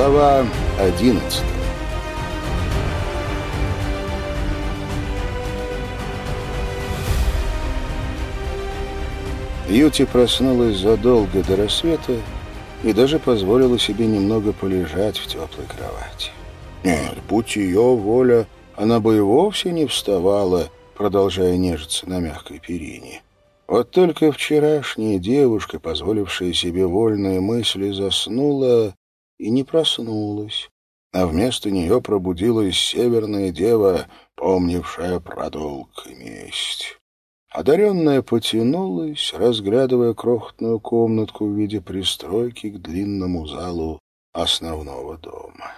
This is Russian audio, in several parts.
Глава одиннадцатая Юти проснулась задолго до рассвета и даже позволила себе немного полежать в теплой кровати. Нет, будь ее воля, она бы и вовсе не вставала, продолжая нежиться на мягкой перине. Вот только вчерашняя девушка, позволившая себе вольные мысли, заснула и не проснулась, а вместо нее пробудилась северная дева, помнившая про долг и месть. Одаренная потянулась, разглядывая крохотную комнатку в виде пристройки к длинному залу основного дома.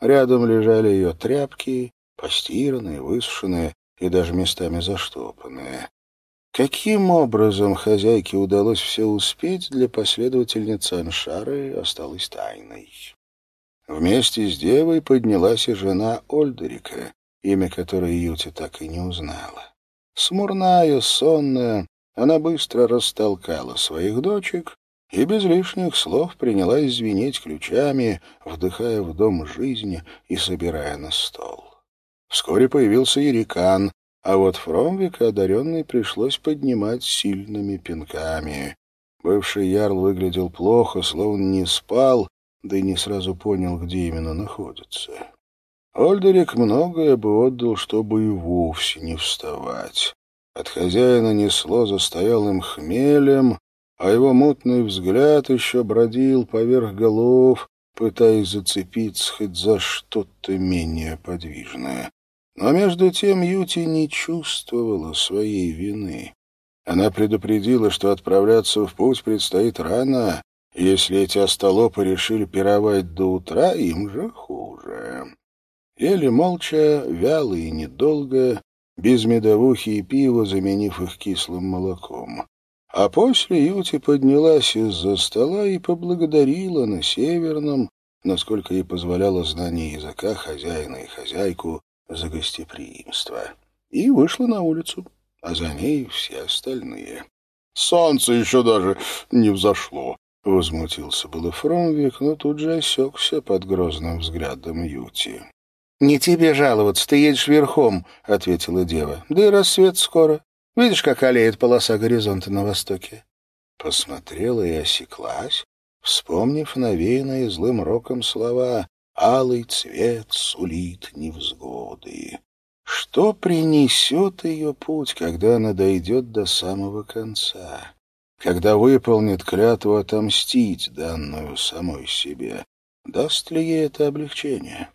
Рядом лежали ее тряпки, постиранные, высушенные и даже местами заштопанные. Каким образом хозяйке удалось все успеть, для последовательницы Аншары осталось тайной. Вместе с девой поднялась и жена Ольдерика, имя которой Юти так и не узнала. Смурная, сонная, она быстро растолкала своих дочек и без лишних слов принялась звенеть ключами, вдыхая в дом жизнь и собирая на стол. Вскоре появился Ерикан, а вот Фромвика одаренный пришлось поднимать сильными пинками. Бывший ярл выглядел плохо, словно не спал, да и не сразу понял, где именно находится. Ольдерик многое бы отдал, чтобы и вовсе не вставать. От хозяина несло застоялым хмелем, а его мутный взгляд еще бродил поверх голов, пытаясь зацепиться хоть за что-то менее подвижное. Но между тем Юти не чувствовала своей вины. Она предупредила, что отправляться в путь предстоит рано, если эти остолопы решили пировать до утра, им же хуже. Ели молча, вяло и недолго, без медовухи и пива, заменив их кислым молоком. А после Юти поднялась из-за стола и поблагодарила на северном, насколько ей позволяло знание языка хозяина и хозяйку, за гостеприимство. И вышла на улицу, а за ней все остальные. «Солнце еще даже не взошло», — возмутился было Фромвик, но тут же осекся под грозным взглядом Юти. «Не тебе жаловаться, ты едешь верхом», — ответила дева. «Да и рассвет скоро. Видишь, как олеет полоса горизонта на востоке?» Посмотрела и осеклась, вспомнив навеянные злым роком слова «Алый цвет сулит невзгоды». Что принесет ее путь, когда она дойдет до самого конца? Когда выполнит клятву отомстить данную самой себе? Даст ли ей это облегчение?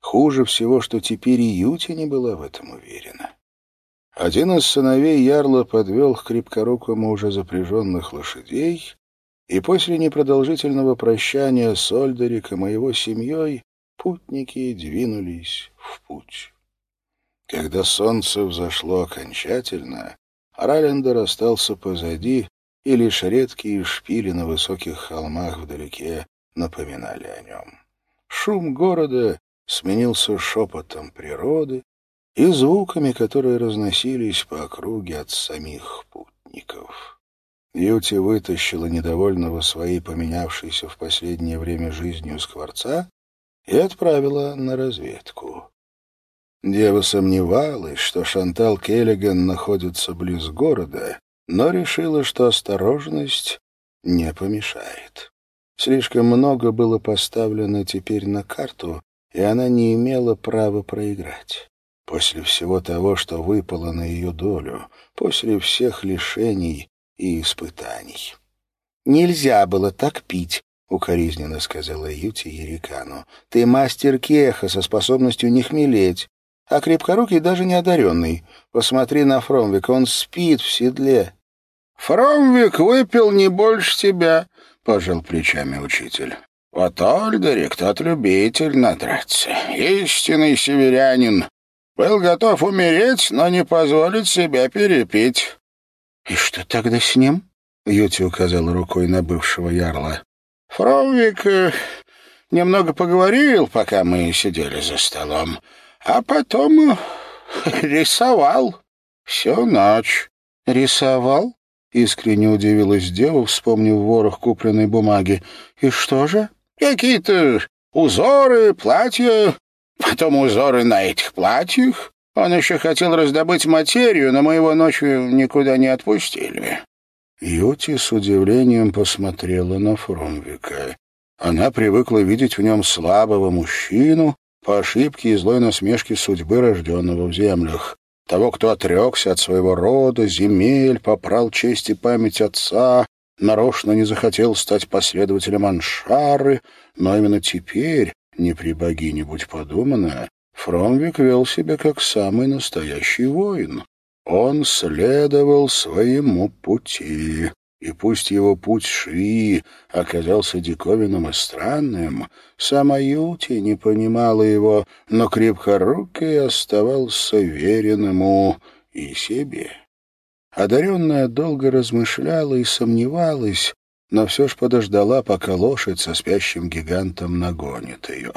Хуже всего, что теперь и Юти не была в этом уверена. Один из сыновей Ярла подвел к крепкорукому уже запряженных лошадей, и после непродолжительного прощания с Ольдериком и его семьей путники двинулись в путь. Когда солнце взошло окончательно, Ралендер остался позади, и лишь редкие шпили на высоких холмах вдалеке напоминали о нем. Шум города сменился шепотом природы и звуками, которые разносились по округе от самих путников. Юти вытащила недовольного своей поменявшейся в последнее время жизнью скворца и отправила на разведку. Дева сомневалась, что Шантал Келлиган находится близ города, но решила, что осторожность не помешает. Слишком много было поставлено теперь на карту, и она не имела права проиграть. После всего того, что выпало на ее долю, после всех лишений и испытаний. «Нельзя было так пить», — укоризненно сказала Юти Ерикану. «Ты мастер кеха со способностью не хмелеть, а крепкорукий даже не одаренный. Посмотри на Фромвика, он спит в седле». «Фромвик выпил не больше тебя», — пожал плечами учитель. Вот Ольдерик тот любитель надраться, истинный северянин. Был готов умереть, но не позволить себя перепить. — И что тогда с ним? — Юти указал рукой на бывшего ярла. — Фровик э, немного поговорил, пока мы сидели за столом, а потом э, рисовал всю ночь. — Рисовал? — искренне удивилась дева, вспомнив ворох купленной бумаги. — И что же? — Какие-то узоры, платья, потом узоры на этих платьях. Он еще хотел раздобыть материю, но мы его ночью никуда не отпустили». Юти с удивлением посмотрела на Фромвика. Она привыкла видеть в нем слабого мужчину, по ошибке и злой насмешке судьбы, рожденного в землях. Того, кто отрекся от своего рода, земель, попрал честь и память отца, нарочно не захотел стать последователем Аншары, но именно теперь, не при богине будь подумано, Фромвик вел себя как самый настоящий воин. Он следовал своему пути. И пусть его путь шви оказался диковинным и странным, сама Юти не понимала его, но крепкорукий оставался верен ему и себе. Одаренная долго размышляла и сомневалась, но все ж подождала, пока лошадь со спящим гигантом нагонит ее.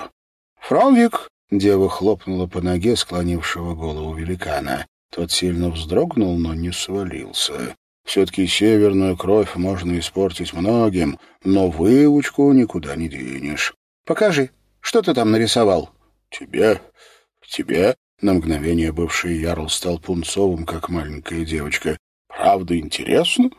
«Фромвик!» — дева хлопнула по ноге склонившего голову великана. Тот сильно вздрогнул, но не свалился. Все-таки северную кровь можно испортить многим, но выучку никуда не денешь. Покажи, что ты там нарисовал? Тебе, тебе. На мгновение бывший ярл стал пунцовым, как маленькая девочка. Правда интересно?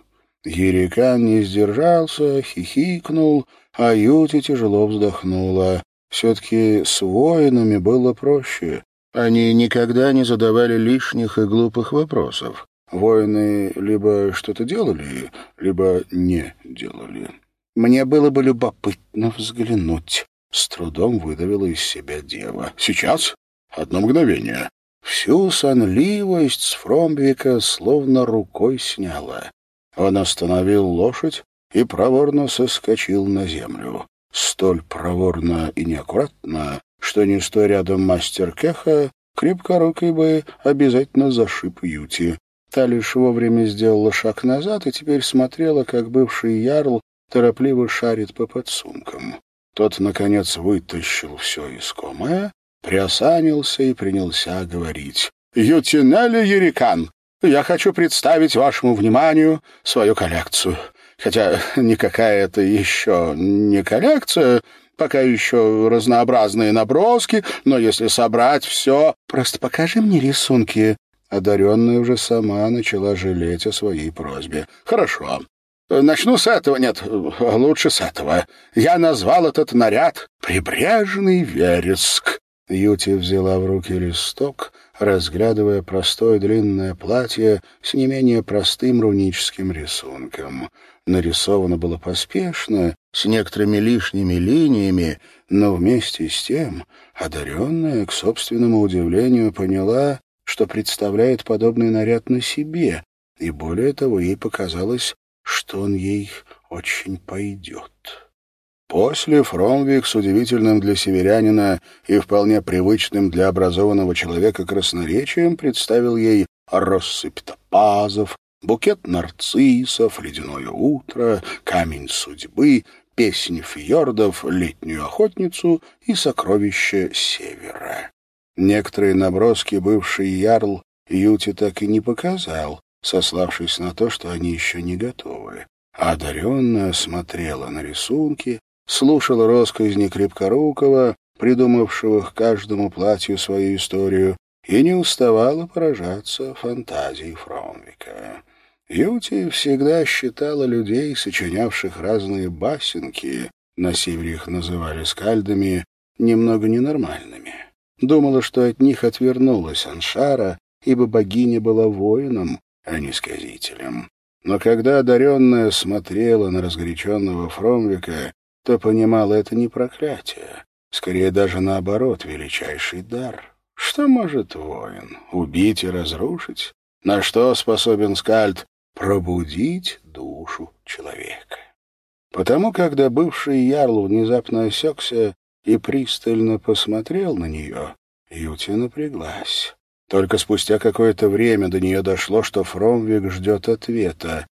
Ерикан не сдержался, хихикнул, а Юти тяжело вздохнула. Все-таки с воинами было проще. Они никогда не задавали лишних и глупых вопросов. Воины либо что-то делали, либо не делали. Мне было бы любопытно взглянуть. С трудом выдавила из себя дева. Сейчас? Одно мгновение. Всю сонливость с Фромбвика словно рукой сняла. Он остановил лошадь и проворно соскочил на землю. Столь проворно и неаккуратно, что не стоя рядом мастер Кеха, крепкорукой бы обязательно зашиб Юти. Та лишь вовремя сделала шаг назад и теперь смотрела, как бывший ярл торопливо шарит по подсумкам. Тот, наконец, вытащил все искомое, приосанился и принялся говорить. «Ютинели Ерикан, я хочу представить вашему вниманию свою коллекцию. Хотя никакая это еще не коллекция, пока еще разнообразные наброски, но если собрать все... Просто покажи мне рисунки Одаренная уже сама начала жалеть о своей просьбе. «Хорошо. Начну с этого. Нет, лучше с этого. Я назвал этот наряд «Прибрежный вереск». Юти взяла в руки листок, разглядывая простое длинное платье с не менее простым руническим рисунком. Нарисовано было поспешно, с некоторыми лишними линиями, но вместе с тем одаренная, к собственному удивлению, поняла, что представляет подобный наряд на себе, и более того, ей показалось, что он ей очень пойдет. После Фромвик с удивительным для северянина и вполне привычным для образованного человека красноречием представил ей россыпь топазов, букет нарциссов, ледяное утро, камень судьбы, песнь фьордов, летнюю охотницу и сокровище севера. Некоторые наброски бывший ярл Юти так и не показал, сославшись на то, что они еще не готовы. Одаренная смотрела на рисунки, слушала росказни Крепкорукова, придумавшего к каждому платью свою историю, и не уставала поражаться фантазии Фромвика. Юти всегда считала людей, сочинявших разные басенки, на севере их называли скальдами, немного ненормальными. Думала, что от них отвернулась Аншара, ибо богиня была воином, а не сказителем. Но когда одаренная смотрела на разгоряченного Фромвика, то понимала это не проклятие, скорее даже наоборот, величайший дар. Что может воин? Убить и разрушить? На что способен скальд? Пробудить душу человека. Потому, когда бывший ярл внезапно осекся, и пристально посмотрел на нее, Юти напряглась. Только спустя какое-то время до нее дошло, что Фромвик ждет ответа.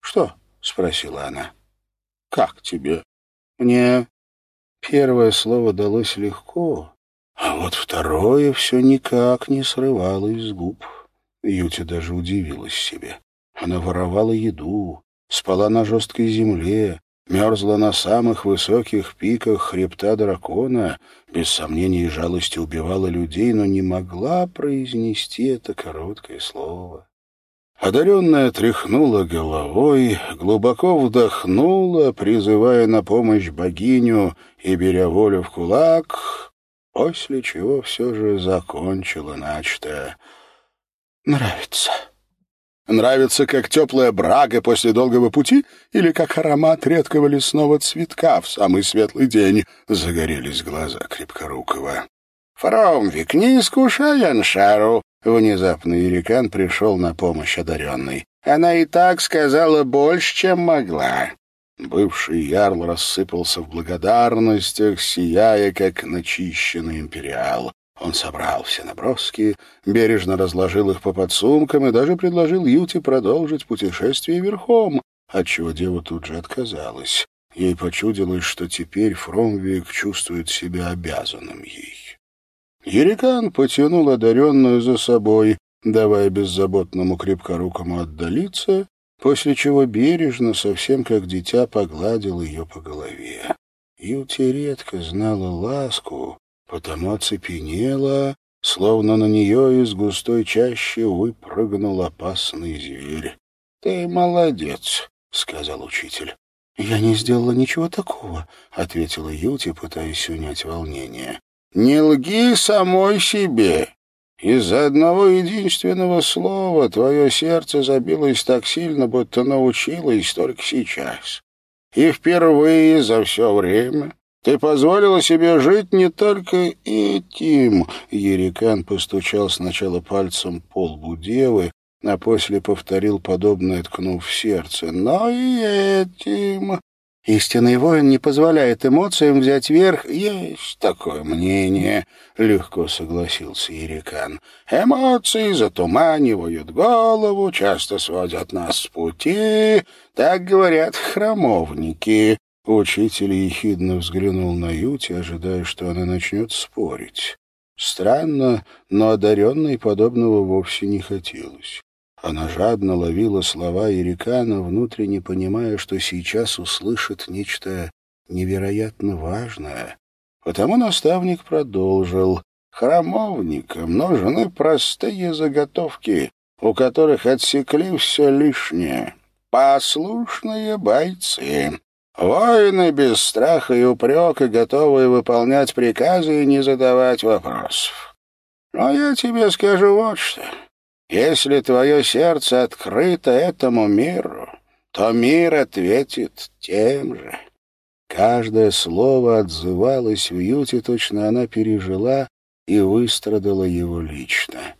«Что?» — спросила она. «Как тебе?» «Мне...» Первое слово далось легко, а вот второе все никак не срывалось с губ. Юти даже удивилась себе. Она воровала еду, спала на жесткой земле, мерзла на самых высоких пиках хребта дракона, без сомнений и жалости убивала людей, но не могла произнести это короткое слово. Одаренная тряхнула головой, глубоко вдохнула, призывая на помощь богиню и беря волю в кулак, после чего все же закончила начатое. «Нравится». «Нравится, как теплая брага после долгого пути или как аромат редкого лесного цветка в самый светлый день?» — загорелись глаза Крепкорукова. «Фромвик, не искушай Аншару!» Внезапно Ирикан пришел на помощь одаренной. «Она и так сказала больше, чем могла». Бывший ярл рассыпался в благодарностях, сияя, как начищенный империал. Он собрал все наброски, бережно разложил их по подсумкам и даже предложил Юте продолжить путешествие верхом, отчего дева тут же отказалась. Ей почудилось, что теперь Фромвик чувствует себя обязанным ей. Ерикан потянул одаренную за собой, давая беззаботному крепкорукому отдалиться, после чего бережно, совсем как дитя, погладил ее по голове. Юти редко знала ласку, потому оцепенела, словно на нее из густой чащи выпрыгнул опасный зверь. — Ты молодец, — сказал учитель. — Я не сделала ничего такого, — ответила Юти, пытаясь унять волнение. Не лги самой себе. Из-за одного единственного слова твое сердце забилось так сильно, будто научилось только сейчас. И впервые за все время ты позволила себе жить не только этим. Ерикан постучал сначала пальцем по лбу девы, а после повторил подобное, ткнув в сердце. Но и этим Истинный воин не позволяет эмоциям взять верх. Есть такое мнение, — легко согласился Ерикан. Эмоции затуманивают голову, часто сводят нас с пути. Так говорят храмовники. Учитель ехидно взглянул на Юти, ожидая, что она начнет спорить. Странно, но одаренной подобного вовсе не хотелось. Она жадно ловила слова Ерикана, внутренне понимая, что сейчас услышит нечто невероятно важное. Потому наставник продолжил. «Храмовникам нужны простые заготовки, у которых отсекли все лишнее. Послушные бойцы, воины без страха и упрека, готовые выполнять приказы и не задавать вопросов. Но я тебе скажу вот что». Если твое сердце открыто этому миру, то мир ответит тем же. Каждое слово отзывалось в Юте, точно она пережила и выстрадала его лично.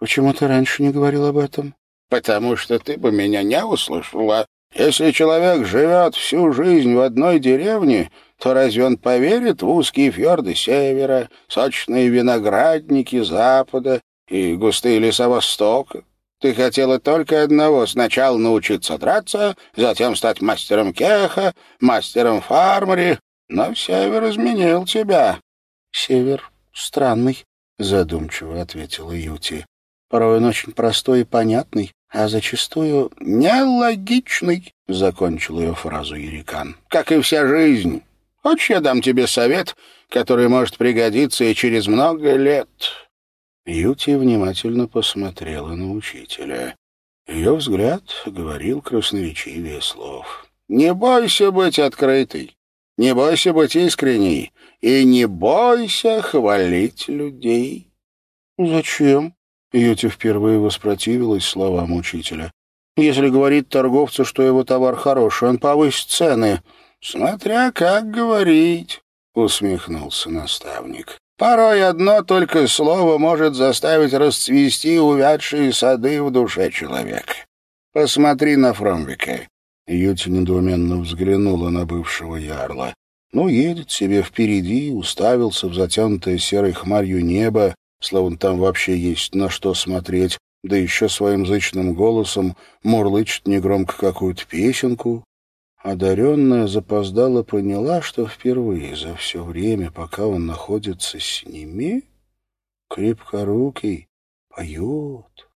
«Почему ты раньше не говорил об этом?» «Потому что ты бы меня не услышала. Если человек живет всю жизнь в одной деревне, то разве он поверит в узкие фьорды севера, сочные виноградники запада и густые леса Востока. Ты хотела только одного — сначала научиться драться, затем стать мастером кеха, мастером фармери, но Север изменил тебя. — Север странный, — задумчиво ответила Юти. — Порой он очень простой и понятный, а зачастую нелогичный, — закончил ее фразу Ерикан. — Как и вся жизнь. Хочешь, я дам тебе совет, который может пригодиться и через много лет? Юти внимательно посмотрела на учителя. Ее взгляд говорил красноречивее слов. «Не бойся быть открытой, не бойся быть искренней, и не бойся хвалить людей». «Зачем?» — Юти впервые воспротивилась словам учителя. «Если говорит торговцу, что его товар хороший, он повысит цены». «Смотря как говорить», — усмехнулся наставник. Порой одно только слово может заставить расцвести увядшие сады в душе человека. Посмотри на Фромвика. Юти недоуменно взглянула на бывшего ярла. Ну, едет себе впереди, уставился в затянутое серой хмарью небо, словно там вообще есть на что смотреть, да еще своим зычным голосом мурлычет негромко какую-то песенку, Одаренная запоздала поняла, что впервые за все время, пока он находится с ними, крепкорукий поет.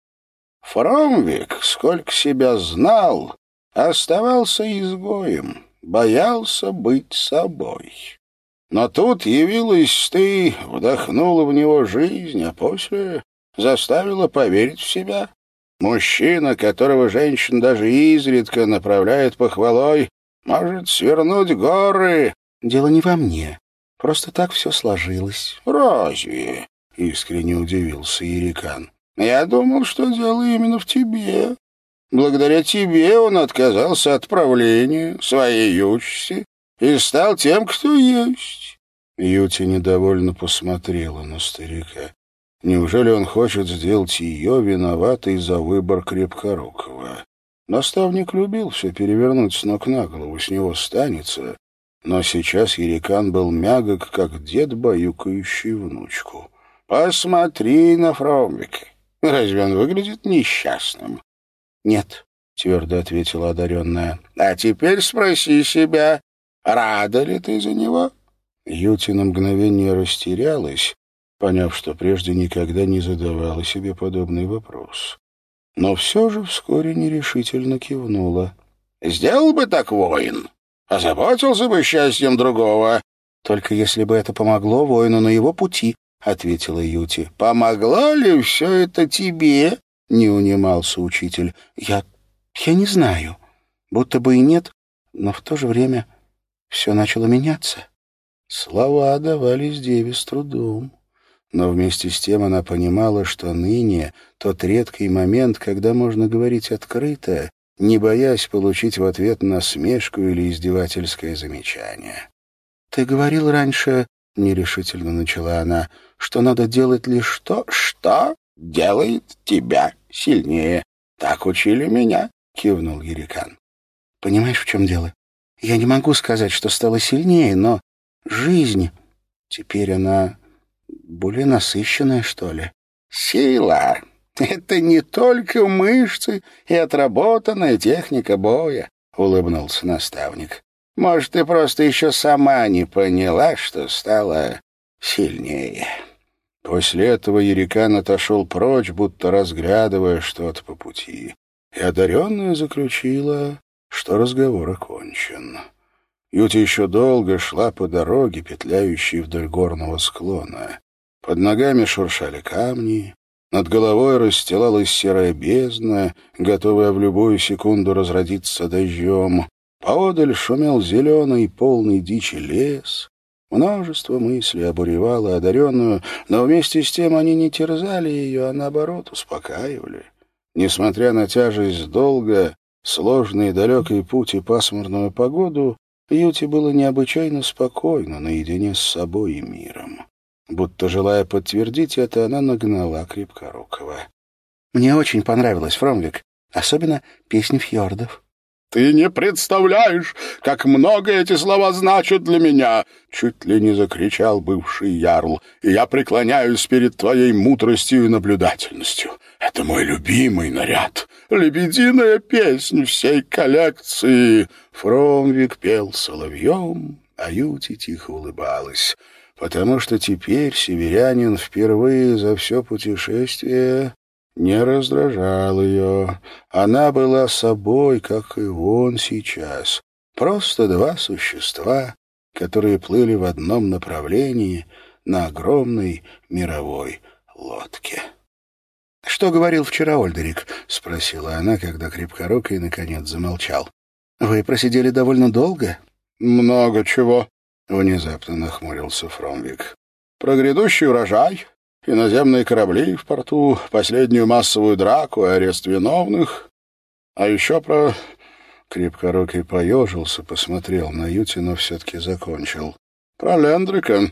Фромвик, сколько себя знал, оставался изгоем. боялся быть собой. Но тут явилась ты, вдохнула в него жизнь, а после заставила поверить в себя. Мужчина, которого женщина даже изредка направляет похвалой, может свернуть горы. Дело не во мне. Просто так все сложилось. Разве? — искренне удивился Ерикан. Я думал, что дело именно в тебе. Благодаря тебе он отказался от правления, своей участи, и стал тем, кто есть. Юти недовольно посмотрела на старика. Неужели он хочет сделать ее виноватой за выбор крепкорукого? Наставник любил все перевернуть с ног на голову, с него станется, но сейчас Ерикан был мягок, как дед, баюкающий внучку. «Посмотри на Фромвика. Разве он выглядит несчастным?» «Нет», — твердо ответила одаренная. «А теперь спроси себя, рада ли ты за него?» Юти на мгновение растерялась, поняв, что прежде никогда не задавала себе подобный вопрос. Но все же вскоре нерешительно кивнула. «Сделал бы так воин, озаботился бы счастьем другого». «Только если бы это помогло воину на его пути», — ответила Юти. «Помогло ли все это тебе?» — не унимался учитель. «Я... я не знаю. Будто бы и нет, но в то же время все начало меняться». Слова давались деве с трудом. Но вместе с тем она понимала, что ныне тот редкий момент, когда можно говорить открыто, не боясь получить в ответ насмешку или издевательское замечание. «Ты говорил раньше, — нерешительно начала она, — что надо делать лишь то, что делает тебя сильнее. Так учили меня, — кивнул Ерикан. Понимаешь, в чем дело? Я не могу сказать, что стала сильнее, но жизнь теперь она более насыщенная, что ли. Сила — это не только мышцы и отработанная техника боя, — улыбнулся наставник. Может, ты просто еще сама не поняла, что стала сильнее. После этого Ерикан отошел прочь, будто разглядывая что-то по пути, и одаренная заключила, что разговор окончен. Юти еще долго шла по дороге, петляющей вдоль горного склона. Под ногами шуршали камни, над головой расстилалась серая бездна, готовая в любую секунду разродиться дождем. Поодаль шумел зеленый, полный дичи лес, Множество мыслей обуревало одаренную, но вместе с тем они не терзали ее, а наоборот успокаивали. Несмотря на тяжесть долга, сложный и далекий путь и пасмурную погоду, Юте было необычайно спокойно наедине с собой и миром. Будто желая подтвердить это, она нагнала Крепкорукова. «Мне очень понравилось, Фромвик, особенно песни фьордов». «Ты не представляешь, как много эти слова значат для меня!» Чуть ли не закричал бывший ярл. «И я преклоняюсь перед твоей мудростью и наблюдательностью. Это мой любимый наряд, лебединая песня всей коллекции!» Фромвик пел соловьем, а Юти тихо улыбалась, потому что теперь северянин впервые за все путешествие не раздражал ее. Она была собой, как и он сейчас. Просто два существа, которые плыли в одном направлении на огромной мировой лодке. — Что говорил вчера Ольдерик? — спросила она, когда крепкорукой наконец замолчал. — Вы просидели довольно долго? — Много чего, — внезапно нахмурился Фромвик. — Про грядущий урожай, иноземные корабли в порту, последнюю массовую драку и арест виновных. А еще про... Крепкорукий поежился, посмотрел на Юти, но все-таки закончил. Про Лендрика.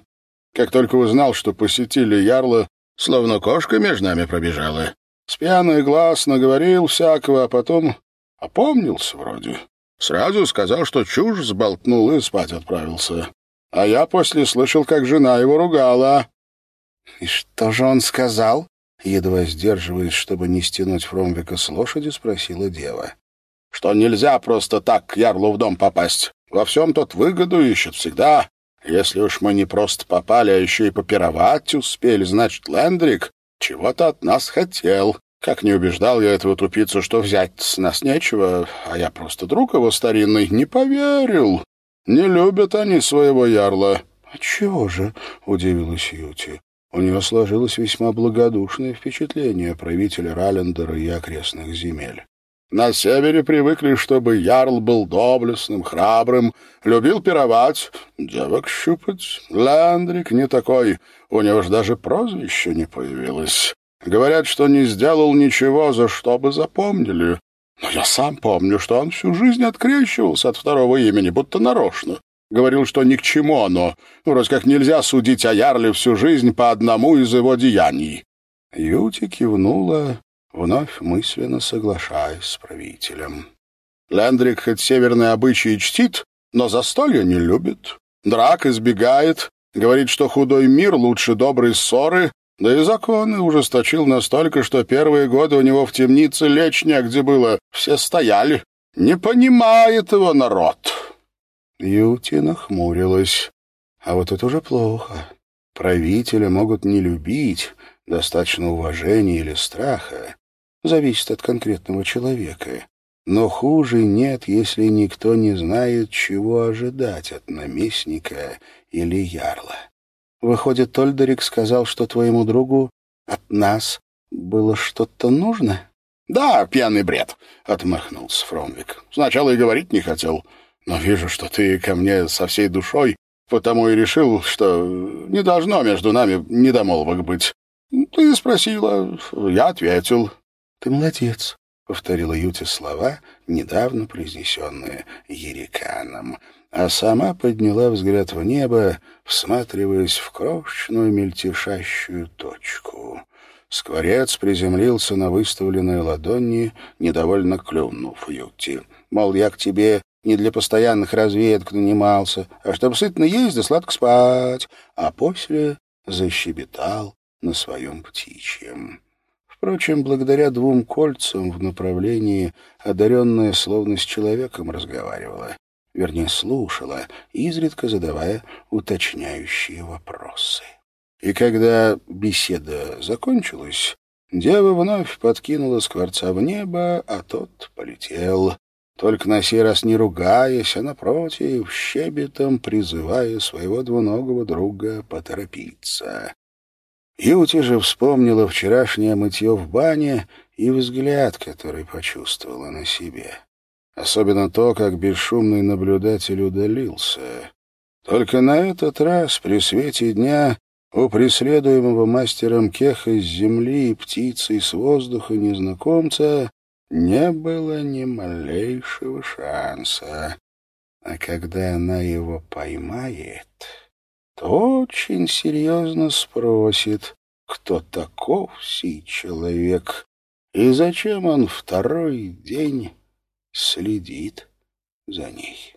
Как только узнал, что посетили Ярла, словно кошка между нами пробежала. С пьяный глаз наговорил всякого, а потом опомнился вроде. Сразу сказал, что чушь сболтнул и спать отправился. А я после слышал, как жена его ругала. «И что же он сказал?» Едва сдерживаясь, чтобы не стянуть Фромвика с лошади, спросила дева. «Что нельзя просто так к Ярлу в дом попасть. Во всем тот выгоду ищет всегда. Если уж мы не просто попали, а еще и попировать успели, значит, Лендрик чего-то от нас хотел. Как не убеждал я этого тупицу, что взять с нас нечего, а я просто друг его старинный, не поверил. Не любят они своего ярла. — А чего же? — удивилась Юти. У нее сложилось весьма благодушное впечатление правителя Раллендера и окрестных земель. На севере привыкли, чтобы ярл был доблестным, храбрым, любил пировать, девок щупать. Ландрик не такой, у него ж даже прозвище не появилось. Говорят, что не сделал ничего, за что бы запомнили. Но я сам помню, что он всю жизнь открещивался от второго имени, будто нарочно. Говорил, что ни к чему оно. Вроде как нельзя судить о Ярле всю жизнь по одному из его деяний. Юти кивнула вновь мысленно соглашаясь с правителем. Лендрик хоть северные обычаи чтит, но застолья не любит. Драк избегает, говорит, что худой мир лучше доброй ссоры, да и законы ужесточил настолько, что первые годы у него в темнице лечь негде было, все стояли. Не понимает его народ. Юти нахмурилась. А вот это уже плохо. Правителя могут не любить, достаточно уважения или страха, зависит от конкретного человека. Но хуже нет, если никто не знает, чего ожидать от наместника или ярла. Выходит, Тольдерик сказал, что твоему другу от нас было что-то нужно? — Да, пьяный бред, — отмахнулся Фромвик. — Сначала и говорить не хотел, но вижу, что ты ко мне со всей душой, потому и решил, что не должно между нами недомолвок быть. Ты спросила, я ответил. «Ты молодец», — повторила Юте слова, недавно произнесенные Ериканом, а сама подняла взгляд в небо, всматриваясь в крошечную мельтешащую точку. Скворец приземлился на выставленной ладони, недовольно клюнув Юти. Мол, я к тебе не для постоянных разведок нанимался, а чтобы сытно есть да сладко спать, а после защебетал на своем птичьем. Впрочем, благодаря двум кольцам в направлении одаренная словно с человеком разговаривала, вернее, слушала, изредка задавая уточняющие вопросы. И когда беседа закончилась, дева вновь подкинула скворца в небо, а тот полетел, только на сей раз не ругаясь, а напротив, щебетом призывая своего двуногого друга поторопиться. Юти же вспомнила вчерашнее мытье в бане и взгляд, который почувствовала на себе. Особенно то, как бесшумный наблюдатель удалился. Только на этот раз, при свете дня, у преследуемого мастером Кеха с земли и птицы с воздуха незнакомца не было ни малейшего шанса. А когда она его поймает то очень серьезно спросит, кто таков сей человек и зачем он второй день следит за ней.